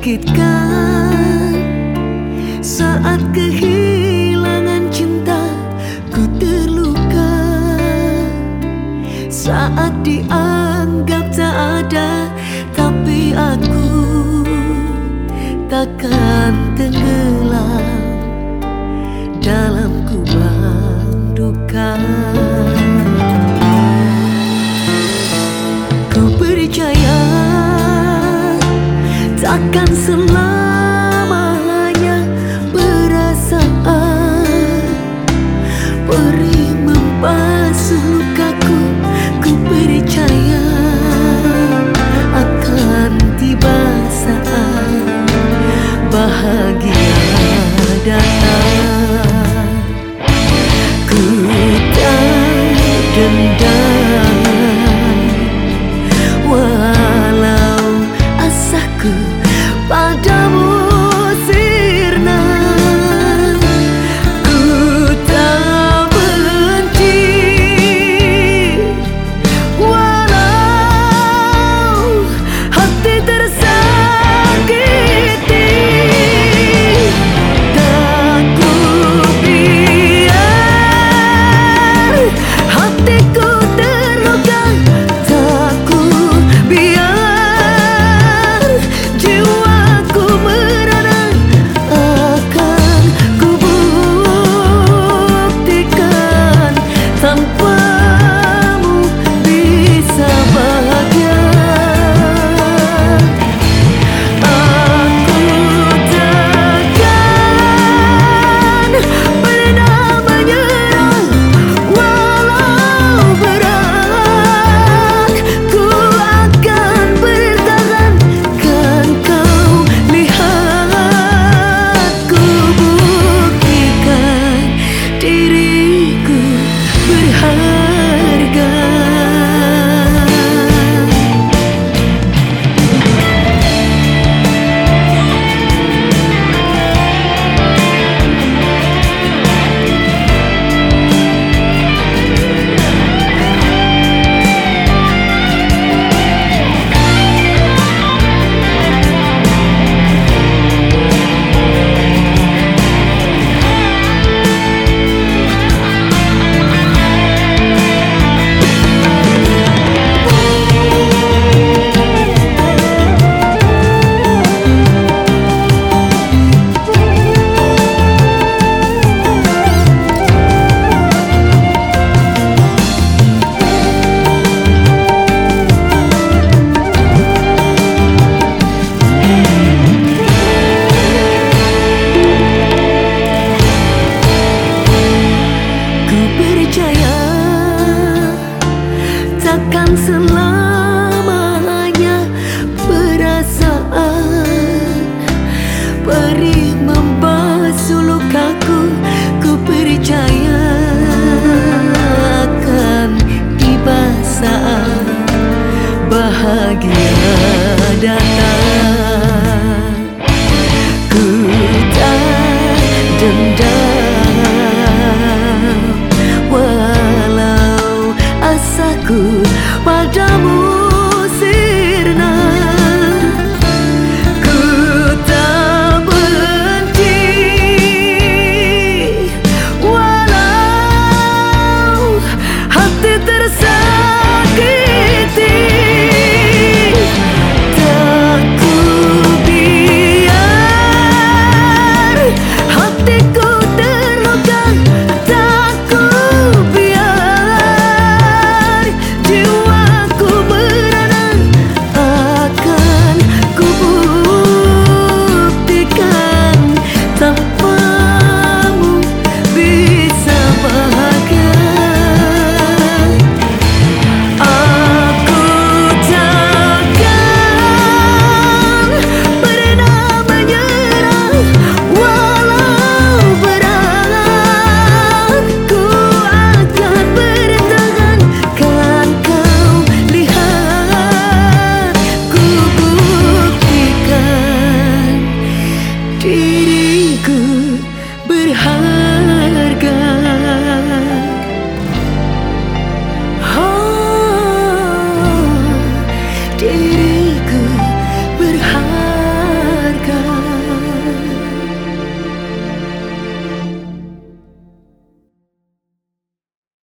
menyakitkan. Saat kehilangan cinta ku terluka. Saat dianggap tak ada tapi aku takkan tenggelam dalam kubang duka takkan selamanya perasaan. Perih membasuh lukaku ku percaya akan tiba saat bahagia datang. Ku tak dendam. 響く